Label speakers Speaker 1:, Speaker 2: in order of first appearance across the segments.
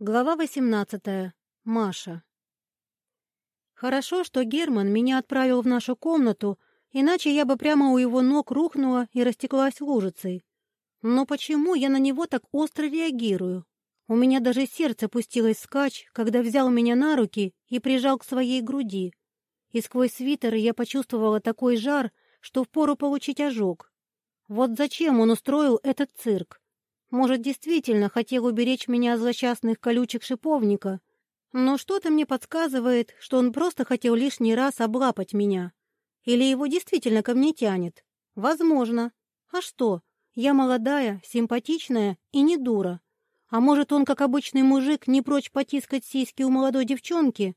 Speaker 1: Глава 18. Маша. Хорошо, что Герман меня отправил в нашу комнату, иначе я бы прямо у его ног рухнула и растеклась лужицей. Но почему я на него так остро реагирую? У меня даже сердце пустилось скач, когда взял меня на руки и прижал к своей груди. И сквозь свитер я почувствовала такой жар, что впору получить ожог. Вот зачем он устроил этот цирк? Может, действительно хотел уберечь меня от злосчастных колючек шиповника, но что-то мне подсказывает, что он просто хотел лишний раз облапать меня. Или его действительно ко мне тянет. Возможно. А что? Я молодая, симпатичная и не дура. А может, он, как обычный мужик, не прочь потискать сиськи у молодой девчонки?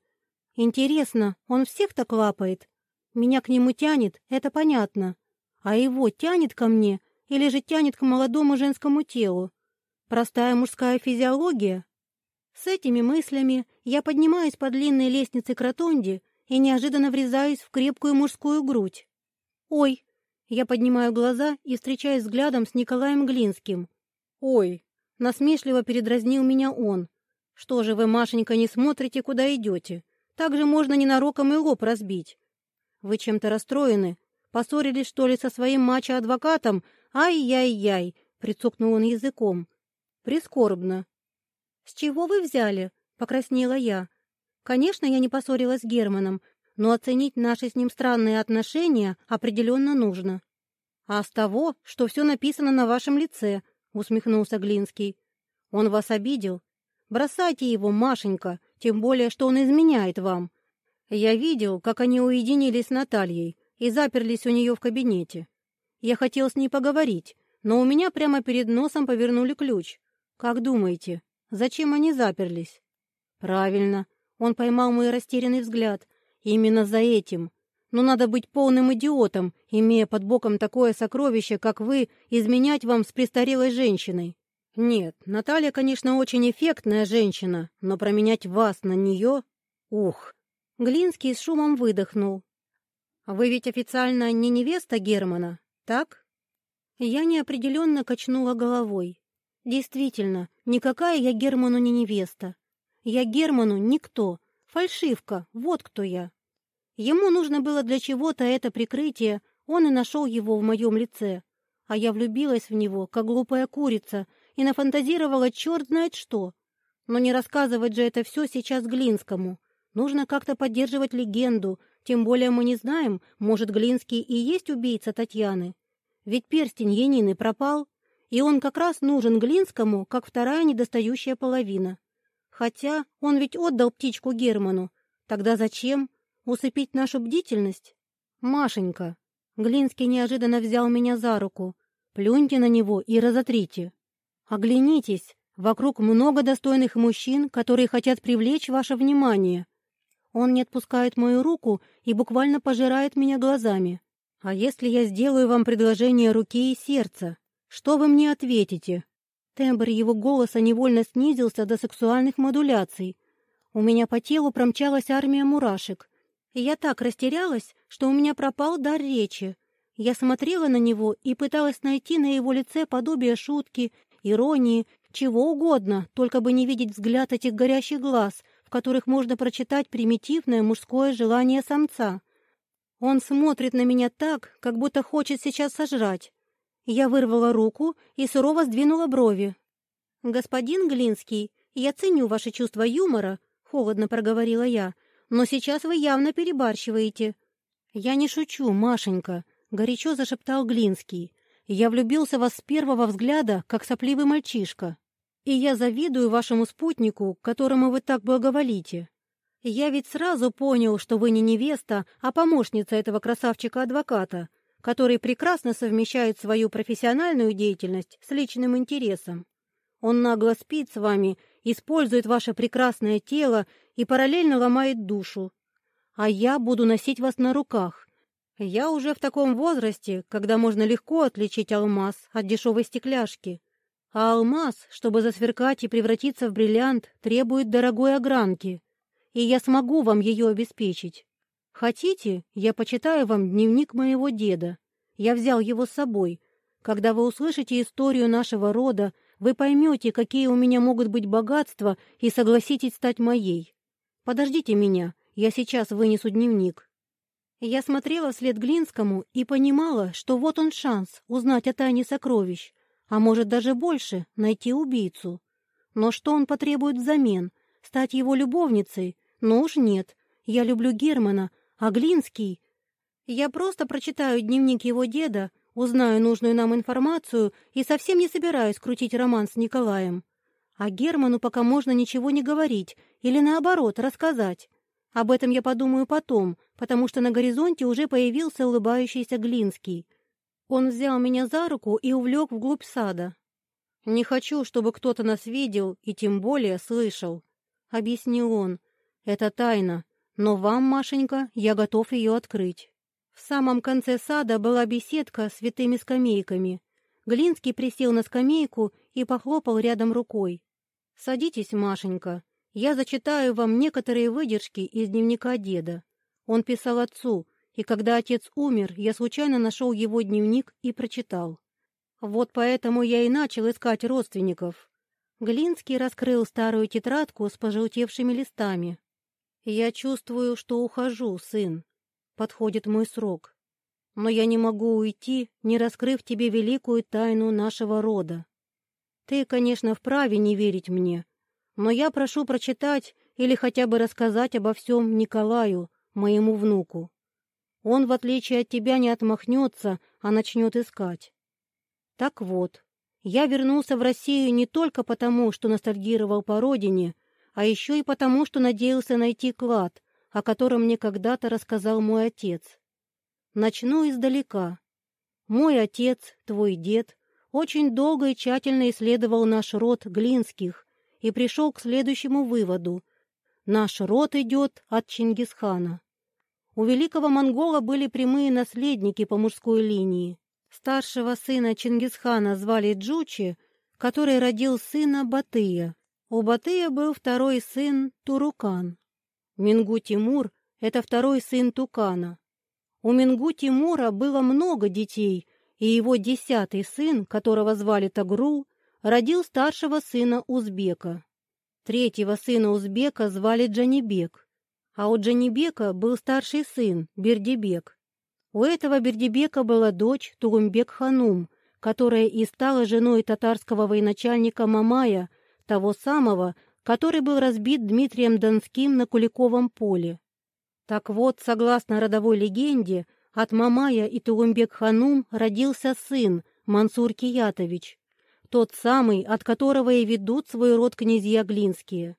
Speaker 1: Интересно, он всех так лапает? Меня к нему тянет, это понятно. А его тянет ко мне или же тянет к молодому женскому телу? Простая мужская физиология? С этими мыслями я поднимаюсь по длинной лестнице к ротонде и неожиданно врезаюсь в крепкую мужскую грудь. «Ой!» Я поднимаю глаза и встречаюсь взглядом с Николаем Глинским. «Ой!» Насмешливо передразнил меня он. «Что же вы, Машенька, не смотрите, куда идете? Так же можно ненароком и лоб разбить. Вы чем-то расстроены? Поссорились, что ли, со своим мачо-адвокатом? Ай-яй-яй!» — прицокнул он языком. «Прискорбно». «С чего вы взяли?» — покраснела я. «Конечно, я не поссорилась с Германом, но оценить наши с ним странные отношения определенно нужно». «А с того, что все написано на вашем лице», усмехнулся Глинский. «Он вас обидел? Бросайте его, Машенька, тем более, что он изменяет вам. Я видел, как они уединились с Натальей и заперлись у нее в кабинете. Я хотел с ней поговорить, но у меня прямо перед носом повернули ключ. Как думаете, зачем они заперлись?» «Правильно». Он поймал мой растерянный взгляд. «Именно за этим. Но надо быть полным идиотом, имея под боком такое сокровище, как вы, изменять вам с престарелой женщиной. Нет, Наталья, конечно, очень эффектная женщина, но променять вас на нее... Ух!» Глинский с шумом выдохнул. «Вы ведь официально не невеста Германа, так?» Я неопределенно качнула головой. «Действительно, никакая я Герману не невеста. Я Герману никто, фальшивка, вот кто я». Ему нужно было для чего-то это прикрытие, он и нашел его в моем лице. А я влюбилась в него, как глупая курица, и нафантазировала черт знает что. Но не рассказывать же это все сейчас Глинскому. Нужно как-то поддерживать легенду, тем более мы не знаем, может, Глинский и есть убийца Татьяны. Ведь перстень Янины пропал, и он как раз нужен Глинскому, как вторая недостающая половина. Хотя он ведь отдал птичку Герману. Тогда зачем? Усыпить нашу бдительность? Машенька. Глинский неожиданно взял меня за руку. Плюньте на него и разотрите. Оглянитесь. Вокруг много достойных мужчин, которые хотят привлечь ваше внимание. Он не отпускает мою руку и буквально пожирает меня глазами. А если я сделаю вам предложение руки и сердца, что вы мне ответите? Тембр его голоса невольно снизился до сексуальных модуляций. У меня по телу промчалась армия мурашек — и я так растерялась, что у меня пропал дар речи. Я смотрела на него и пыталась найти на его лице подобие шутки, иронии, чего угодно, только бы не видеть взгляд этих горящих глаз, в которых можно прочитать примитивное мужское желание самца. Он смотрит на меня так, как будто хочет сейчас сожрать. Я вырвала руку и сурово сдвинула брови. «Господин Глинский, я ценю ваше чувство юмора», — холодно проговорила я, — но сейчас вы явно перебарщиваете». «Я не шучу, Машенька», — горячо зашептал Глинский. «Я влюбился в вас с первого взгляда, как сопливый мальчишка. И я завидую вашему спутнику, которому вы так благоволите. Я ведь сразу понял, что вы не невеста, а помощница этого красавчика-адвоката, который прекрасно совмещает свою профессиональную деятельность с личным интересом. Он нагло спит с вами, использует ваше прекрасное тело и параллельно ломает душу. А я буду носить вас на руках. Я уже в таком возрасте, когда можно легко отличить алмаз от дешевой стекляшки. А алмаз, чтобы засверкать и превратиться в бриллиант, требует дорогой огранки. И я смогу вам ее обеспечить. Хотите, я почитаю вам дневник моего деда. Я взял его с собой. Когда вы услышите историю нашего рода, вы поймете, какие у меня могут быть богатства, и согласитесь стать моей. Подождите меня, я сейчас вынесу дневник». Я смотрела вслед Глинскому и понимала, что вот он шанс узнать о тайне сокровищ, а может даже больше найти убийцу. Но что он потребует взамен? Стать его любовницей? Ну уж нет. Я люблю Германа, а Глинский... Я просто прочитаю дневник его деда, узнаю нужную нам информацию и совсем не собираюсь крутить роман с Николаем. А Герману пока можно ничего не говорить или, наоборот, рассказать. Об этом я подумаю потом, потому что на горизонте уже появился улыбающийся Глинский. Он взял меня за руку и увлек вглубь сада. «Не хочу, чтобы кто-то нас видел и тем более слышал», — объяснил он. «Это тайна, но вам, Машенька, я готов ее открыть». В самом конце сада была беседка с витыми скамейками. Глинский присел на скамейку и похлопал рядом рукой. «Садитесь, Машенька. Я зачитаю вам некоторые выдержки из дневника деда. Он писал отцу, и когда отец умер, я случайно нашел его дневник и прочитал. Вот поэтому я и начал искать родственников. Глинский раскрыл старую тетрадку с пожелтевшими листами. «Я чувствую, что ухожу, сын. Подходит мой срок. Но я не могу уйти, не раскрыв тебе великую тайну нашего рода. Ты, конечно, вправе не верить мне, но я прошу прочитать или хотя бы рассказать обо всем Николаю, моему внуку. Он, в отличие от тебя, не отмахнется, а начнет искать. Так вот, я вернулся в Россию не только потому, что ностальгировал по родине, а еще и потому, что надеялся найти клад, о котором мне когда-то рассказал мой отец. Начну издалека. Мой отец, твой дед, очень долго и тщательно исследовал наш род Глинских и пришел к следующему выводу. Наш род идет от Чингисхана. У великого монгола были прямые наследники по мужской линии. Старшего сына Чингисхана звали Джучи, который родил сына Батыя. У Батыя был второй сын Турукан. Мингу Тимур — это второй сын Тукана. У Мингу Тимура было много детей, и его десятый сын, которого звали Тагрул, родил старшего сына Узбека. Третьего сына Узбека звали Джанибек, а у Джанибека был старший сын Бердибек. У этого Бердибека была дочь Тугумбек-ханум, которая и стала женой татарского военачальника Мамая, того самого, который был разбит Дмитрием Донским на Куликовом поле. Так вот, согласно родовой легенде, от Мамая и Тугумбек-ханум родился сын Мансур Киятович, тот самый, от которого и ведут свой род князья Глинские.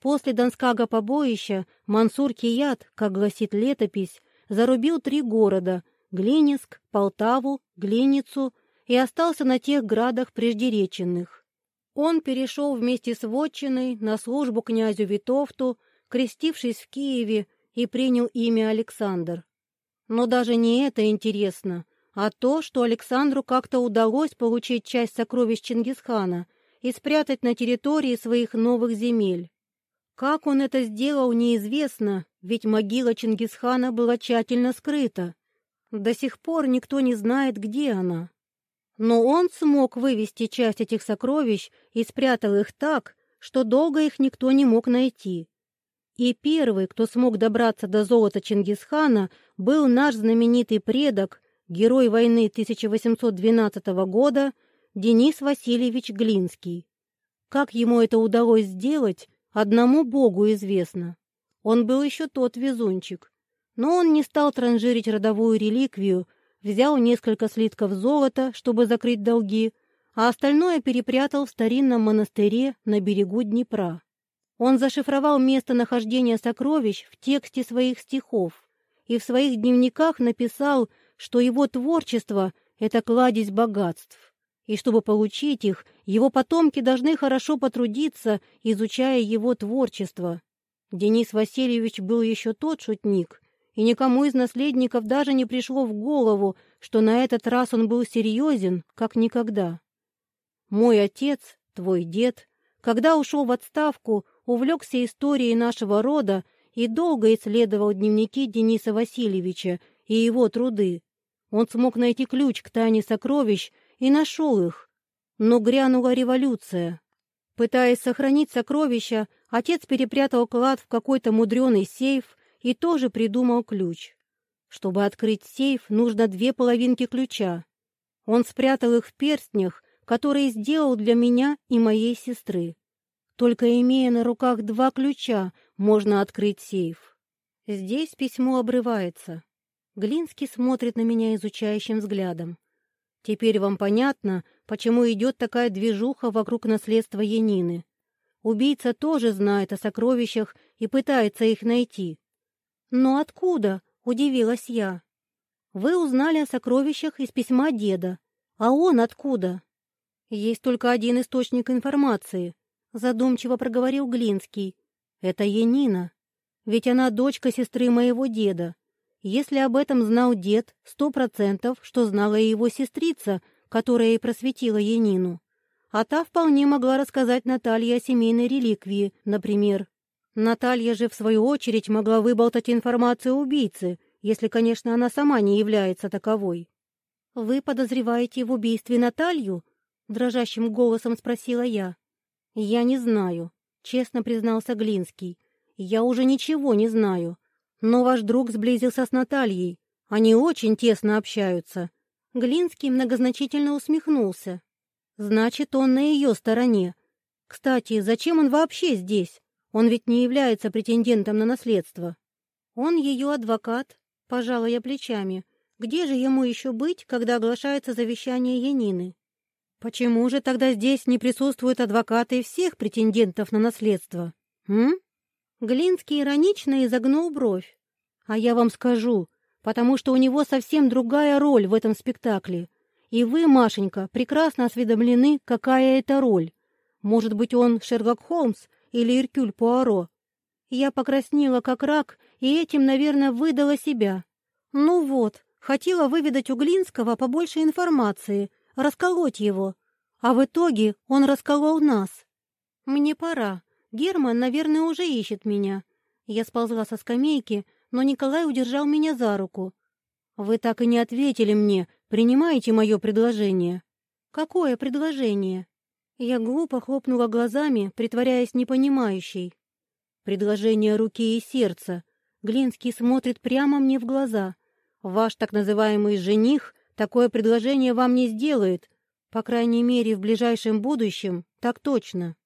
Speaker 1: После Донского побоища Мансур Кият, как гласит летопись, зарубил три города – Глиниск, Полтаву, Глиницу и остался на тех градах преждереченных. Он перешел вместе с вотчиной на службу князю Витовту, крестившись в Киеве, и принял имя Александр. Но даже не это интересно, а то, что Александру как-то удалось получить часть сокровищ Чингисхана и спрятать на территории своих новых земель. Как он это сделал, неизвестно, ведь могила Чингисхана была тщательно скрыта. До сих пор никто не знает, где она. Но он смог вывести часть этих сокровищ и спрятал их так, что долго их никто не мог найти. И первый, кто смог добраться до золота Чингисхана, был наш знаменитый предок, герой войны 1812 года Денис Васильевич Глинский. Как ему это удалось сделать, Одному Богу известно. Он был еще тот везунчик. Но он не стал транжирить родовую реликвию, взял несколько слитков золота, чтобы закрыть долги, а остальное перепрятал в старинном монастыре на берегу Днепра. Он зашифровал местонахождение сокровищ в тексте своих стихов и в своих дневниках написал, что его творчество — это кладезь богатств и чтобы получить их, его потомки должны хорошо потрудиться, изучая его творчество. Денис Васильевич был еще тот шутник, и никому из наследников даже не пришло в голову, что на этот раз он был серьезен, как никогда. Мой отец, твой дед, когда ушел в отставку, увлекся историей нашего рода и долго исследовал дневники Дениса Васильевича и его труды. Он смог найти ключ к тайне сокровищ и нашел их. Но грянула революция. Пытаясь сохранить сокровища, отец перепрятал клад в какой-то мудреный сейф и тоже придумал ключ. Чтобы открыть сейф, нужно две половинки ключа. Он спрятал их в перстнях, которые сделал для меня и моей сестры. Только имея на руках два ключа, можно открыть сейф. Здесь письмо обрывается. Глинский смотрит на меня изучающим взглядом. Теперь вам понятно, почему идет такая движуха вокруг наследства Янины. Убийца тоже знает о сокровищах и пытается их найти. Но откуда? — удивилась я. Вы узнали о сокровищах из письма деда. А он откуда? Есть только один источник информации, — задумчиво проговорил Глинский. Это Янина. Ведь она дочка сестры моего деда. Если об этом знал дед, сто процентов, что знала и его сестрица, которая и просветила Янину. А та вполне могла рассказать Наталье о семейной реликвии, например. Наталья же, в свою очередь, могла выболтать информацию убийцы, если, конечно, она сама не является таковой. «Вы подозреваете в убийстве Наталью?» — дрожащим голосом спросила я. «Я не знаю», — честно признался Глинский. «Я уже ничего не знаю. Но ваш друг сблизился с Натальей. Они очень тесно общаются». Глинский многозначительно усмехнулся. «Значит, он на ее стороне. Кстати, зачем он вообще здесь? Он ведь не является претендентом на наследство. Он ее адвокат, пожала я плечами. Где же ему еще быть, когда оглашается завещание Янины? Почему же тогда здесь не присутствуют адвокаты всех претендентов на наследство? М? Глинский иронично изогнул бровь. А я вам скажу, потому что у него совсем другая роль в этом спектакле. И вы, Машенька, прекрасно осведомлены, какая это роль. Может быть, он Шерлок Холмс или Иркюль Пуаро. Я покраснела, как рак, и этим, наверное, выдала себя. Ну вот, хотела выведать у Глинского побольше информации, расколоть его. А в итоге он расколол нас. Мне пора. Герман, наверное, уже ищет меня. Я сползла со скамейки, но Николай удержал меня за руку. «Вы так и не ответили мне. Принимаете мое предложение?» «Какое предложение?» Я глупо хлопнула глазами, притворяясь непонимающей. Предложение руки и сердца. Глинский смотрит прямо мне в глаза. Ваш так называемый жених такое предложение вам не сделает. По крайней мере, в ближайшем будущем, так точно.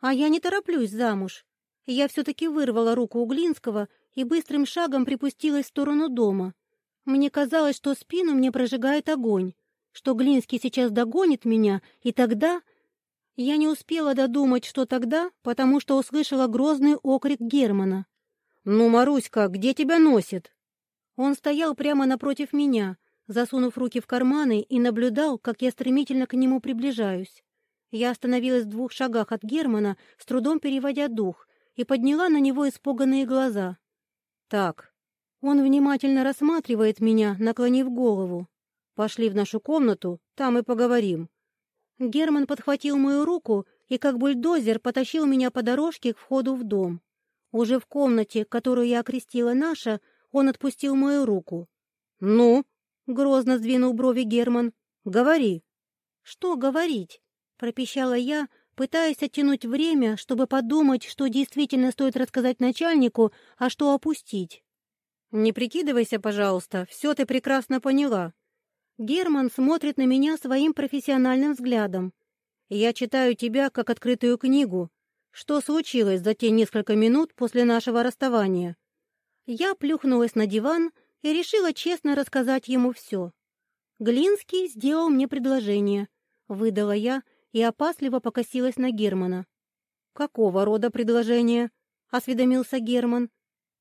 Speaker 1: А я не тороплюсь замуж. Я все-таки вырвала руку у Глинского и быстрым шагом припустилась в сторону дома. Мне казалось, что спину мне прожигает огонь, что Глинский сейчас догонит меня, и тогда я не успела додумать, что тогда, потому что услышала грозный окрик Германа. «Ну, Маруська, где тебя носит?» Он стоял прямо напротив меня, засунув руки в карманы и наблюдал, как я стремительно к нему приближаюсь. Я остановилась в двух шагах от Германа, с трудом переводя дух, и подняла на него испуганные глаза. «Так». Он внимательно рассматривает меня, наклонив голову. «Пошли в нашу комнату, там и поговорим. Герман подхватил мою руку и, как бульдозер, потащил меня по дорожке к входу в дом. Уже в комнате, которую я окрестила наша, он отпустил мою руку. «Ну?» — грозно сдвинул брови Герман. «Говори». «Что говорить?» — пропищала я, пытаясь оттянуть время, чтобы подумать, что действительно стоит рассказать начальнику, а что опустить. «Не прикидывайся, пожалуйста, все ты прекрасно поняла», Герман смотрит на меня своим профессиональным взглядом. Я читаю тебя как открытую книгу. Что случилось за те несколько минут после нашего расставания? Я плюхнулась на диван и решила честно рассказать ему все. Глинский сделал мне предложение. Выдала я и опасливо покосилась на Германа. «Какого рода предложение?» — осведомился Герман.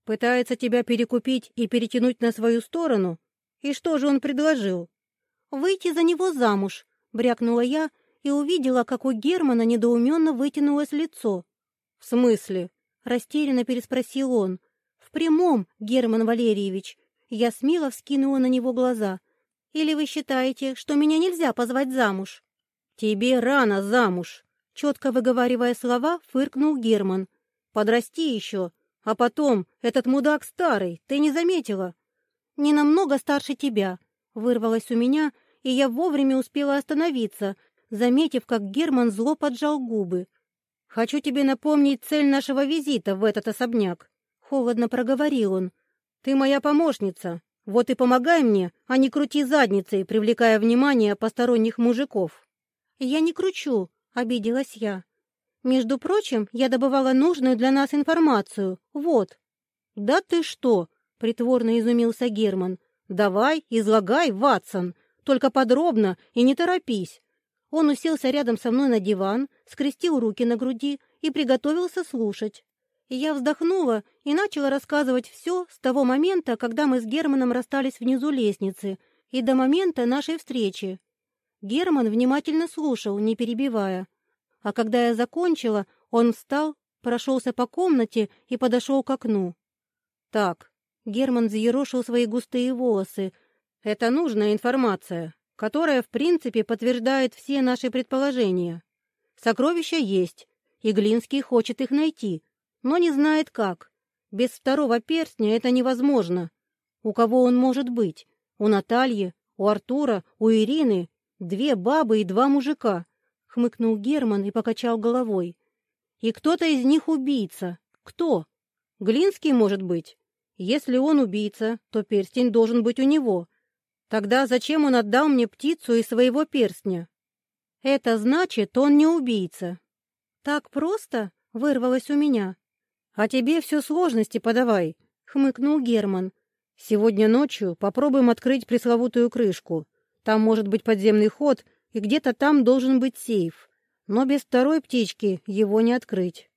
Speaker 1: «Пытается тебя перекупить и перетянуть на свою сторону? И что же он предложил?» «Выйти за него замуж», — брякнула я и увидела, как у Германа недоуменно вытянулось лицо. «В смысле?» — растерянно переспросил он. «В прямом, Герман Валерьевич». Я смело вскинула на него глаза. «Или вы считаете, что меня нельзя позвать замуж?» «Тебе рано замуж», — четко выговаривая слова, фыркнул Герман. «Подрасти еще, а потом, этот мудак старый, ты не заметила?» «Не намного старше тебя», Вырвалось у меня, и я вовремя успела остановиться, заметив, как Герман зло поджал губы. «Хочу тебе напомнить цель нашего визита в этот особняк», — холодно проговорил он. «Ты моя помощница, вот и помогай мне, а не крути задницей, привлекая внимание посторонних мужиков». «Я не кручу», — обиделась я. «Между прочим, я добывала нужную для нас информацию. Вот». «Да ты что?» — притворно изумился Герман. «Давай, излагай, Ватсон, только подробно и не торопись». Он уселся рядом со мной на диван, скрестил руки на груди и приготовился слушать. Я вздохнула и начала рассказывать все с того момента, когда мы с Германом расстались внизу лестницы, и до момента нашей встречи. Герман внимательно слушал, не перебивая. А когда я закончила, он встал, прошелся по комнате и подошел к окну. «Так», — Герман заерошил свои густые волосы, — «это нужная информация, которая, в принципе, подтверждает все наши предположения. Сокровища есть, и Глинский хочет их найти, но не знает как. Без второго перстня это невозможно. У кого он может быть? У Натальи, у Артура, у Ирины Две бабы и два мужика, — хмыкнул Герман и покачал головой. И кто-то из них убийца. Кто? Глинский, может быть? Если он убийца, то перстень должен быть у него. Тогда зачем он отдал мне птицу из своего перстня? Это значит, он не убийца. Так просто? — вырвалось у меня. А тебе все сложности подавай, — хмыкнул Герман. Сегодня ночью попробуем открыть пресловутую крышку. Там может быть подземный ход, и где-то там должен быть сейф. Но без второй птички его не открыть.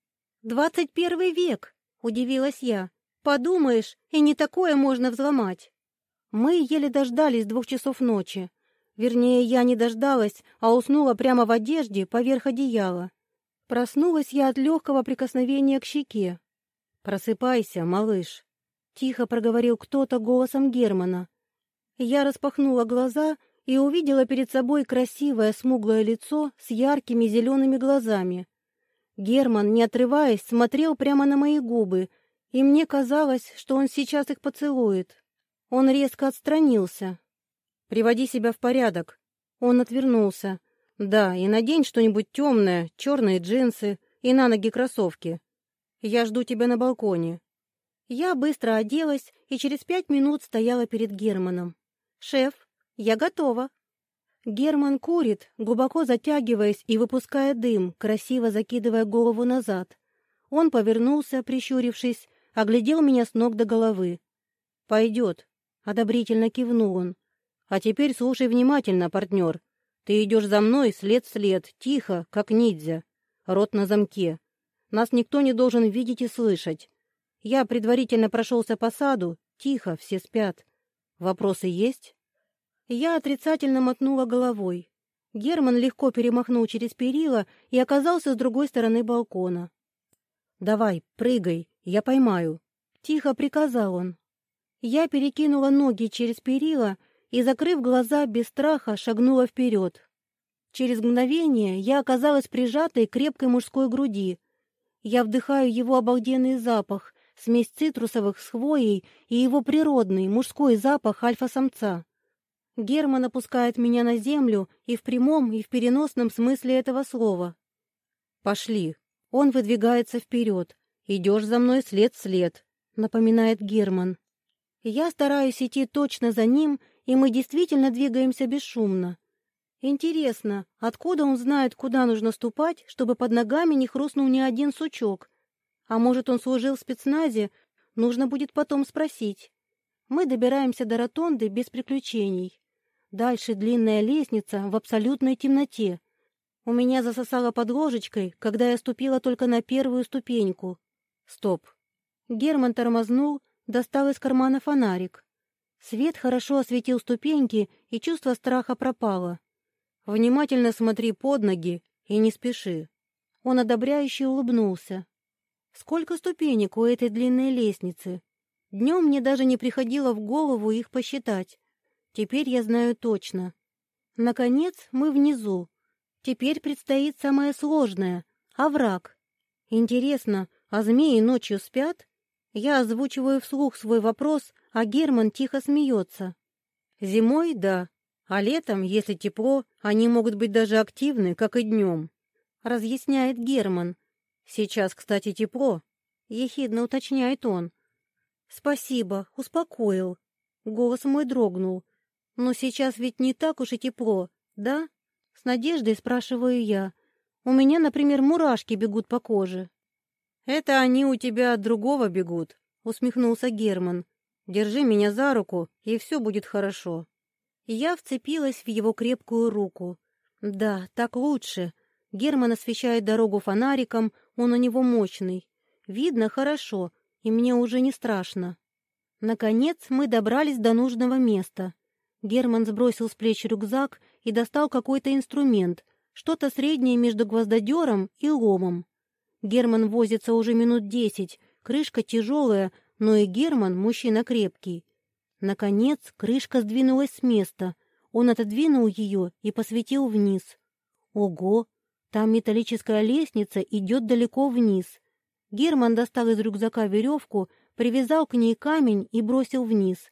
Speaker 1: «Двадцать первый век!» — удивилась я. «Подумаешь, и не такое можно взломать». Мы еле дождались двух часов ночи. Вернее, я не дождалась, а уснула прямо в одежде поверх одеяла. Проснулась я от легкого прикосновения к щеке. «Просыпайся, малыш», — тихо проговорил кто-то голосом Германа. Я распахнула глаза и увидела перед собой красивое смуглое лицо с яркими зелеными глазами. Герман, не отрываясь, смотрел прямо на мои губы, и мне казалось, что он сейчас их поцелует. Он резко отстранился. «Приводи себя в порядок». Он отвернулся. «Да, и надень что-нибудь темное, черные джинсы и на ноги кроссовки. Я жду тебя на балконе». Я быстро оделась и через пять минут стояла перед Германом. «Шеф, я готова». Герман курит, глубоко затягиваясь и выпуская дым, красиво закидывая голову назад. Он повернулся, прищурившись, оглядел меня с ног до головы. «Пойдет», — одобрительно кивнул он. «А теперь слушай внимательно, партнер. Ты идешь за мной след в след, тихо, как ниндзя. Рот на замке. Нас никто не должен видеть и слышать. Я предварительно прошелся по саду, тихо, все спят. Вопросы есть?» Я отрицательно мотнула головой. Герман легко перемахнул через перила и оказался с другой стороны балкона. «Давай, прыгай, я поймаю», — тихо приказал он. Я перекинула ноги через перила и, закрыв глаза, без страха шагнула вперед. Через мгновение я оказалась прижатой к крепкой мужской груди. Я вдыхаю его обалденный запах, смесь цитрусовых с хвоей и его природный мужской запах альфа-самца. Герман опускает меня на землю и в прямом, и в переносном смысле этого слова. «Пошли». Он выдвигается вперед. «Идешь за мной след-след», — напоминает Герман. Я стараюсь идти точно за ним, и мы действительно двигаемся бесшумно. Интересно, откуда он знает, куда нужно ступать, чтобы под ногами не хрустнул ни один сучок? А может, он служил в спецназе? Нужно будет потом спросить. Мы добираемся до ротонды без приключений. Дальше длинная лестница в абсолютной темноте. У меня засосало под ложечкой, когда я ступила только на первую ступеньку. Стоп. Герман тормознул, достал из кармана фонарик. Свет хорошо осветил ступеньки, и чувство страха пропало. Внимательно смотри под ноги и не спеши. Он одобряюще улыбнулся. Сколько ступенек у этой длинной лестницы? Днем мне даже не приходило в голову их посчитать. Теперь я знаю точно. Наконец, мы внизу. Теперь предстоит самое сложное — овраг. Интересно, а змеи ночью спят? Я озвучиваю вслух свой вопрос, а Герман тихо смеется. Зимой — да, А летом, если тепло, они могут быть даже активны, как и днем. Разъясняет Герман. Сейчас, кстати, тепло. Ехидно уточняет он. Спасибо, успокоил. Голос мой дрогнул. Но сейчас ведь не так уж и тепло, да? С надеждой спрашиваю я. У меня, например, мурашки бегут по коже. Это они у тебя от другого бегут, усмехнулся Герман. Держи меня за руку, и все будет хорошо. Я вцепилась в его крепкую руку. Да, так лучше. Герман освещает дорогу фонариком, он у него мощный. Видно хорошо, и мне уже не страшно. Наконец мы добрались до нужного места. Герман сбросил с плеч рюкзак и достал какой-то инструмент, что-то среднее между гвоздодером и ломом. Герман возится уже минут десять, крышка тяжелая, но и Герман мужчина крепкий. Наконец крышка сдвинулась с места. Он отодвинул ее и посветил вниз. Ого! Там металлическая лестница идет далеко вниз. Герман достал из рюкзака веревку, привязал к ней камень и бросил вниз.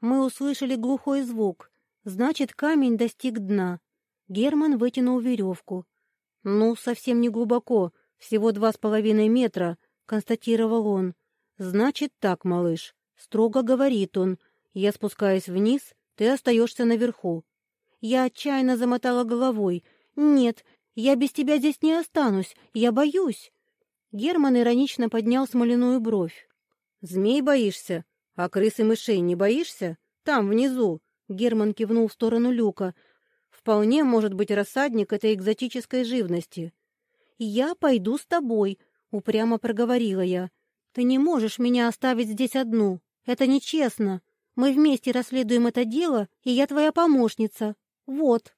Speaker 1: Мы услышали глухой звук. Значит, камень достиг дна. Герман вытянул веревку. «Ну, совсем не глубоко, всего два с половиной метра», — констатировал он. «Значит так, малыш», — строго говорит он. «Я спускаюсь вниз, ты остаешься наверху». Я отчаянно замотала головой. «Нет, я без тебя здесь не останусь, я боюсь». Герман иронично поднял смоляную бровь. «Змей боишься? А крыс и мышей не боишься? Там, внизу!» Герман кивнул в сторону люка. Вполне может быть рассадник этой экзотической живности. «Я пойду с тобой», — упрямо проговорила я. «Ты не можешь меня оставить здесь одну. Это нечестно. Мы вместе расследуем это дело, и я твоя помощница. Вот».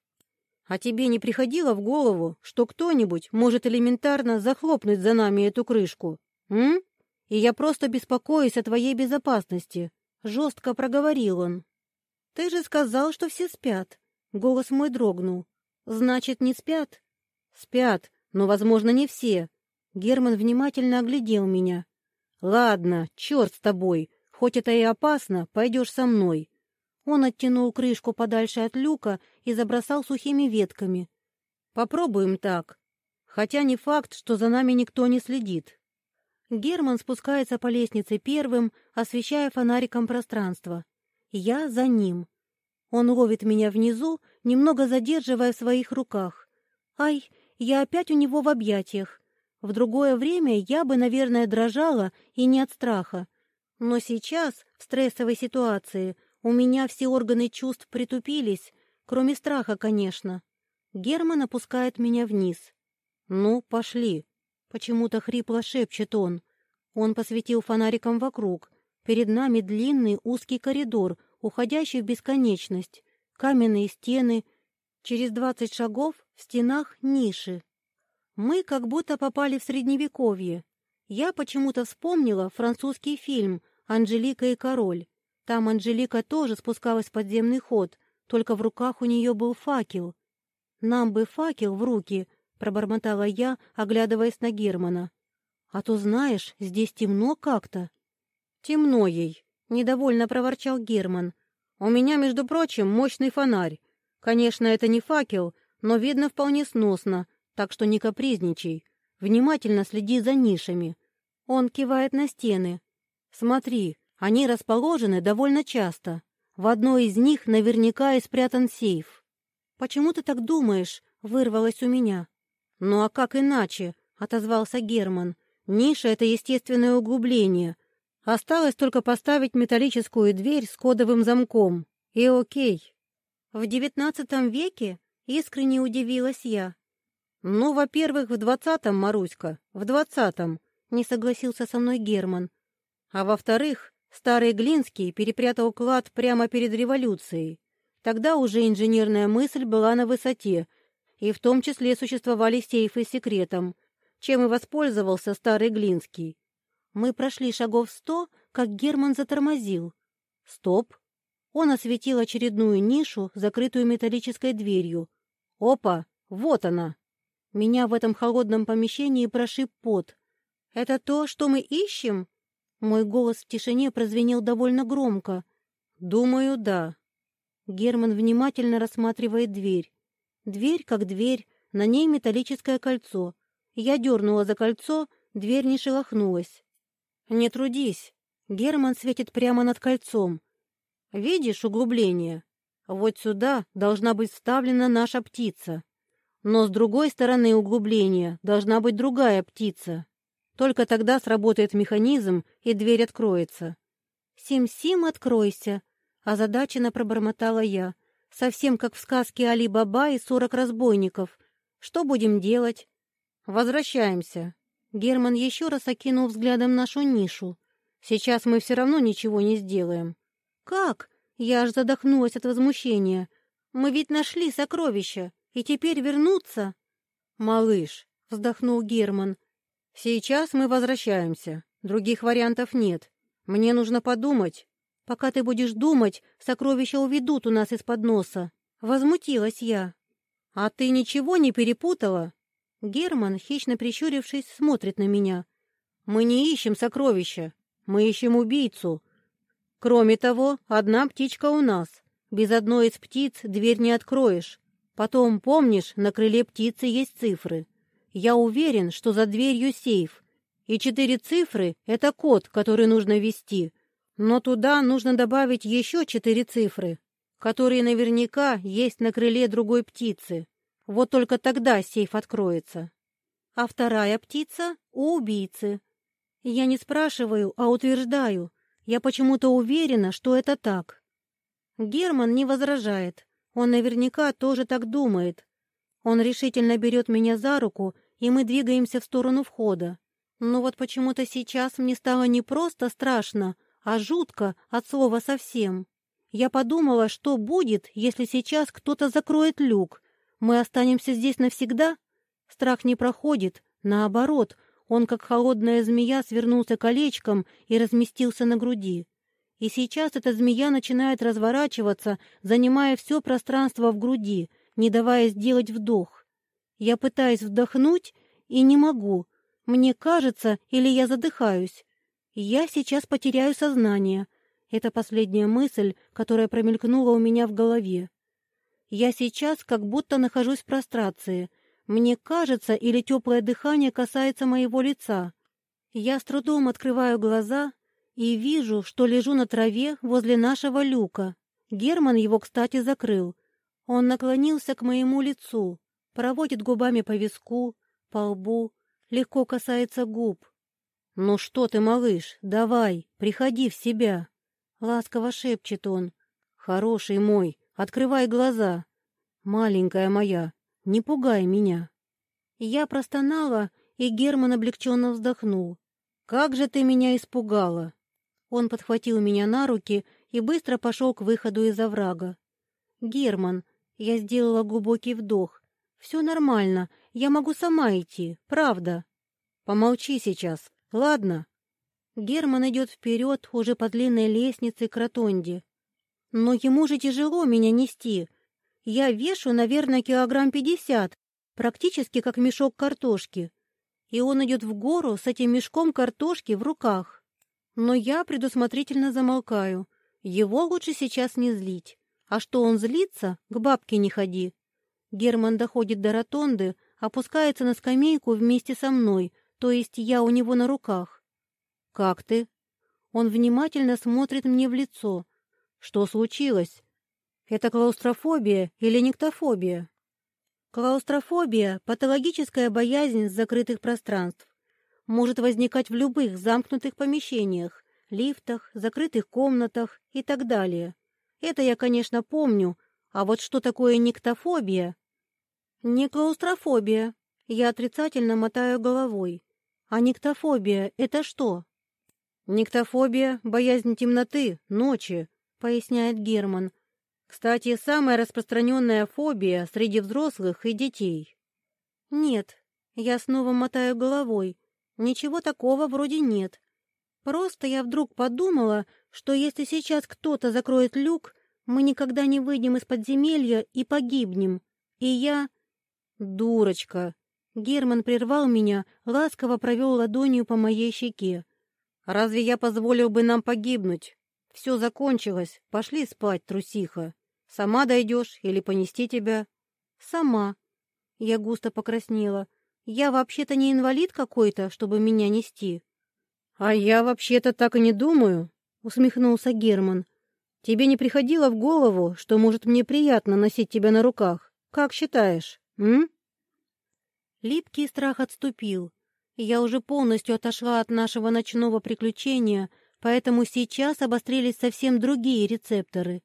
Speaker 1: «А тебе не приходило в голову, что кто-нибудь может элементарно захлопнуть за нами эту крышку? М? И я просто беспокоюсь о твоей безопасности», — жестко проговорил он. «Ты же сказал, что все спят. Голос мой дрогнул. «Значит, не спят?» «Спят, но, возможно, не все». Герман внимательно оглядел меня. «Ладно, черт с тобой. Хоть это и опасно, пойдешь со мной». Он оттянул крышку подальше от люка и забросал сухими ветками. «Попробуем так. Хотя не факт, что за нами никто не следит». Герман спускается по лестнице первым, освещая фонариком пространство. Я за ним. Он ловит меня внизу, немного задерживая в своих руках. Ай, я опять у него в объятиях. В другое время я бы, наверное, дрожала и не от страха. Но сейчас, в стрессовой ситуации, у меня все органы чувств притупились, кроме страха, конечно. Герман опускает меня вниз. «Ну, пошли!» — почему-то хрипло шепчет он. Он посветил фонариком вокруг. Перед нами длинный узкий коридор — уходящий в бесконечность, каменные стены, через двадцать шагов в стенах ниши. Мы как будто попали в Средневековье. Я почему-то вспомнила французский фильм «Анжелика и король». Там Анжелика тоже спускалась в подземный ход, только в руках у нее был факел. «Нам бы факел в руки», — пробормотала я, оглядываясь на Германа. «А то, знаешь, здесь темно как-то». «Темно ей», Недовольно проворчал Герман. «У меня, между прочим, мощный фонарь. Конечно, это не факел, но видно вполне сносно, так что не капризничай. Внимательно следи за нишами». Он кивает на стены. «Смотри, они расположены довольно часто. В одной из них наверняка и спрятан сейф». «Почему ты так думаешь?» — вырвалось у меня. «Ну а как иначе?» — отозвался Герман. «Ниша — это естественное углубление, Осталось только поставить металлическую дверь с кодовым замком. И окей. В девятнадцатом веке искренне удивилась я. Ну, во-первых, в двадцатом, Маруська, в двадцатом, не согласился со мной Герман. А во-вторых, старый Глинский перепрятал клад прямо перед революцией. Тогда уже инженерная мысль была на высоте, и в том числе существовали сейфы с секретом, чем и воспользовался старый Глинский. Мы прошли шагов сто, как Герман затормозил. Стоп. Он осветил очередную нишу, закрытую металлической дверью. Опа, вот она. Меня в этом холодном помещении прошиб пот. Это то, что мы ищем? Мой голос в тишине прозвенел довольно громко. Думаю, да. Герман внимательно рассматривает дверь. Дверь как дверь, на ней металлическое кольцо. Я дернула за кольцо, дверь не шелохнулась. «Не трудись!» Герман светит прямо над кольцом. «Видишь углубление? Вот сюда должна быть вставлена наша птица. Но с другой стороны углубления должна быть другая птица. Только тогда сработает механизм, и дверь откроется». «Сим-Сим, откройся!» Озадаченно пробормотала я. «Совсем как в сказке Али-Баба и сорок разбойников. Что будем делать?» «Возвращаемся». Герман еще раз окинул взглядом нашу нишу. «Сейчас мы все равно ничего не сделаем». «Как?» Я аж задохнулась от возмущения. «Мы ведь нашли сокровища, и теперь вернуться?» «Малыш», — вздохнул Герман, — «сейчас мы возвращаемся. Других вариантов нет. Мне нужно подумать. Пока ты будешь думать, сокровища уведут у нас из-под носа». Возмутилась я. «А ты ничего не перепутала?» Герман, хищно прищурившись, смотрит на меня. «Мы не ищем сокровища, мы ищем убийцу. Кроме того, одна птичка у нас. Без одной из птиц дверь не откроешь. Потом, помнишь, на крыле птицы есть цифры. Я уверен, что за дверью сейф. И четыре цифры — это код, который нужно ввести. Но туда нужно добавить еще четыре цифры, которые наверняка есть на крыле другой птицы. Вот только тогда сейф откроется. А вторая птица у убийцы. Я не спрашиваю, а утверждаю. Я почему-то уверена, что это так. Герман не возражает. Он наверняка тоже так думает. Он решительно берет меня за руку, и мы двигаемся в сторону входа. Но вот почему-то сейчас мне стало не просто страшно, а жутко от слова совсем. Я подумала, что будет, если сейчас кто-то закроет люк, мы останемся здесь навсегда? Страх не проходит, наоборот, он, как холодная змея, свернулся колечком и разместился на груди. И сейчас эта змея начинает разворачиваться, занимая все пространство в груди, не давая сделать вдох. Я пытаюсь вдохнуть и не могу. Мне кажется, или я задыхаюсь. Я сейчас потеряю сознание. Это последняя мысль, которая промелькнула у меня в голове. Я сейчас как будто нахожусь в прострации. Мне кажется, или теплое дыхание касается моего лица. Я с трудом открываю глаза и вижу, что лежу на траве возле нашего люка. Герман его, кстати, закрыл. Он наклонился к моему лицу, проводит губами по виску, по лбу, легко касается губ. «Ну что ты, малыш, давай, приходи в себя!» Ласково шепчет он. «Хороший мой, Открывай глаза. Маленькая моя, не пугай меня. Я простонала, и Герман облегченно вздохнул. Как же ты меня испугала. Он подхватил меня на руки и быстро пошел к выходу из оврага. Герман, я сделала глубокий вдох. Все нормально, я могу сама идти, правда. Помолчи сейчас, ладно? Герман идет вперед уже по длинной лестнице к ротонде. Но ему же тяжело меня нести. Я вешу, наверное, килограмм пятьдесят, практически как мешок картошки. И он идет в гору с этим мешком картошки в руках. Но я предусмотрительно замолкаю. Его лучше сейчас не злить. А что он злится, к бабке не ходи. Герман доходит до ротонды, опускается на скамейку вместе со мной, то есть я у него на руках. «Как ты?» Он внимательно смотрит мне в лицо, что случилось? Это клаустрофобия или нектофобия? Клаустрофобия – патологическая боязнь закрытых пространств. Может возникать в любых замкнутых помещениях, лифтах, закрытых комнатах и так далее. Это я, конечно, помню, а вот что такое нектофобия? Не клаустрофобия. Я отрицательно мотаю головой. А нектофобия – это что? Нектофобия – боязнь темноты, ночи, поясняет Герман. Кстати, самая распространенная фобия среди взрослых и детей. Нет, я снова мотаю головой. Ничего такого вроде нет. Просто я вдруг подумала, что если сейчас кто-то закроет люк, мы никогда не выйдем из подземелья и погибнем. И я... Дурочка! Герман прервал меня, ласково провел ладонью по моей щеке. «Разве я позволил бы нам погибнуть? Все закончилось, пошли спать, трусиха. Сама дойдешь или понести тебя?» «Сама». Я густо покраснела. «Я вообще-то не инвалид какой-то, чтобы меня нести».
Speaker 2: «А я вообще-то так и не думаю», — усмехнулся Герман. «Тебе не приходило в голову, что, может, мне приятно носить тебя на руках? Как считаешь, м?»
Speaker 1: Липкий страх отступил. Я уже полностью отошла от нашего ночного приключения, поэтому сейчас обострились совсем другие рецепторы.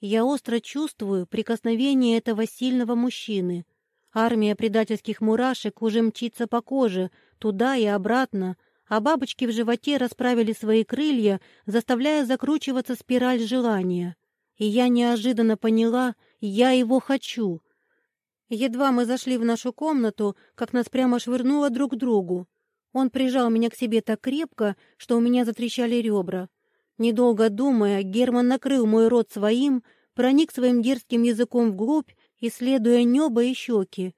Speaker 1: Я остро чувствую прикосновение этого сильного мужчины. Армия предательских мурашек уже мчится по коже, туда и обратно, а бабочки в животе расправили свои крылья, заставляя закручиваться спираль желания. И я неожиданно поняла, я его хочу. Едва мы зашли в нашу комнату, как нас прямо швырнуло друг к другу. Он прижал меня к себе так крепко, что у меня затрещали ребра. Недолго думая, Герман накрыл мой рот своим, проник своим дерзким языком вглубь, исследуя небо и щеки.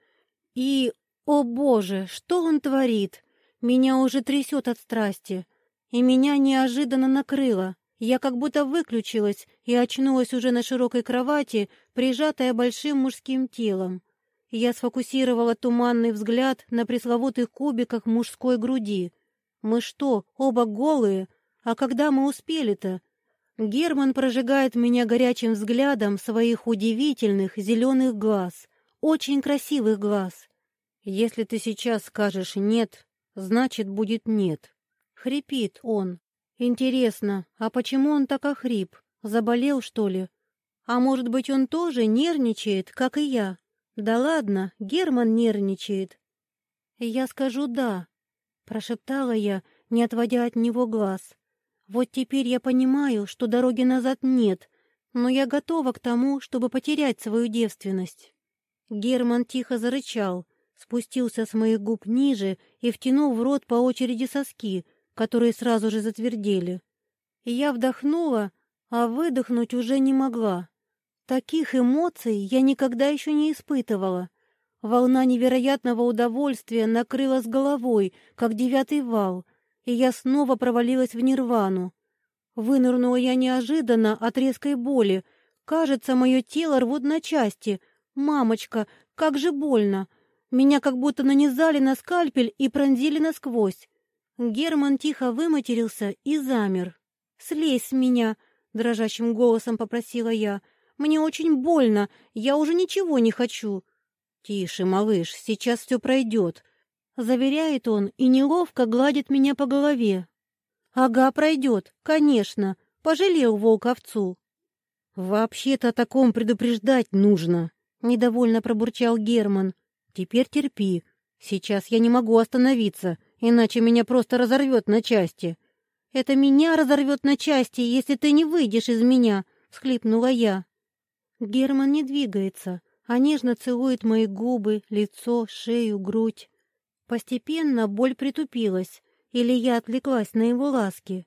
Speaker 1: И, о боже, что он творит! Меня уже трясет от страсти. И меня неожиданно накрыло. Я как будто выключилась и очнулась уже на широкой кровати, прижатая большим мужским телом. Я сфокусировала туманный взгляд на пресловутых кубиках мужской груди. Мы что, оба голые? А когда мы успели-то? Герман прожигает меня горячим взглядом своих удивительных зеленых глаз, очень красивых глаз. Если ты сейчас скажешь «нет», значит, будет «нет». Хрипит он. Интересно, а почему он так охрип? Заболел, что ли? А может быть, он тоже нервничает, как и я? «Да ладно, Герман нервничает». «Я скажу «да», — прошептала я, не отводя от него глаз. «Вот теперь я понимаю, что дороги назад нет, но я готова к тому, чтобы потерять свою девственность». Герман тихо зарычал, спустился с моих губ ниже и втянул в рот по очереди соски, которые сразу же затвердели. И я вдохнула, а выдохнуть уже не могла. Таких эмоций я никогда еще не испытывала. Волна невероятного удовольствия накрыла с головой, как девятый вал, и я снова провалилась в нирвану. Вынырнула я неожиданно от резкой боли. Кажется, мое тело рвут на части. Мамочка, как же больно! Меня как будто нанизали на скальпель и пронзили насквозь. Герман тихо выматерился и замер. «Слезь с меня!» — дрожащим голосом попросила я — мне очень больно, я уже ничего не хочу». «Тише, малыш, сейчас все пройдет», — заверяет он и неловко гладит меня по голове. «Ага, пройдет, конечно», — пожалел волк овцу.
Speaker 2: «Вообще-то о таком предупреждать нужно», — недовольно пробурчал Герман. «Теперь терпи. Сейчас я не могу остановиться, иначе меня просто разорвет на части».
Speaker 1: «Это меня разорвет на части, если ты не выйдешь из меня», — всхлипнула я. Герман не двигается, а нежно целует мои губы, лицо, шею, грудь. Постепенно боль притупилась, или я отвлеклась на его ласки,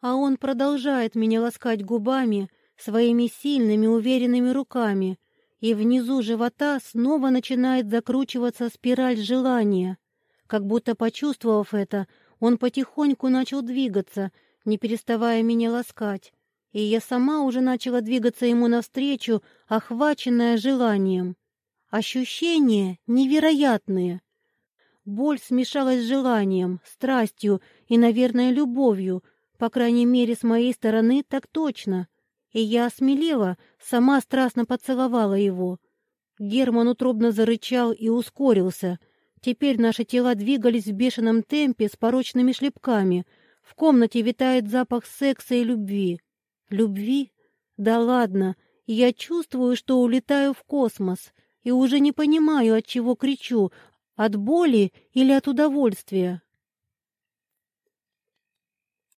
Speaker 1: а он продолжает меня ласкать губами, своими сильными, уверенными руками, и внизу живота снова начинает закручиваться спираль желания. Как будто почувствовав это, он потихоньку начал двигаться, не переставая меня ласкать, и я сама уже начала двигаться ему навстречу, охваченная желанием. Ощущения невероятные. Боль смешалась с желанием, страстью и, наверное, любовью, по крайней мере, с моей стороны так точно. И я осмелела, сама страстно поцеловала его. Герман утробно зарычал и ускорился. Теперь наши тела двигались в бешеном темпе с порочными шлепками. В комнате витает запах секса и любви. Любви? Да ладно, я чувствую, что улетаю в космос, и уже не понимаю, от чего кричу, от боли или от удовольствия.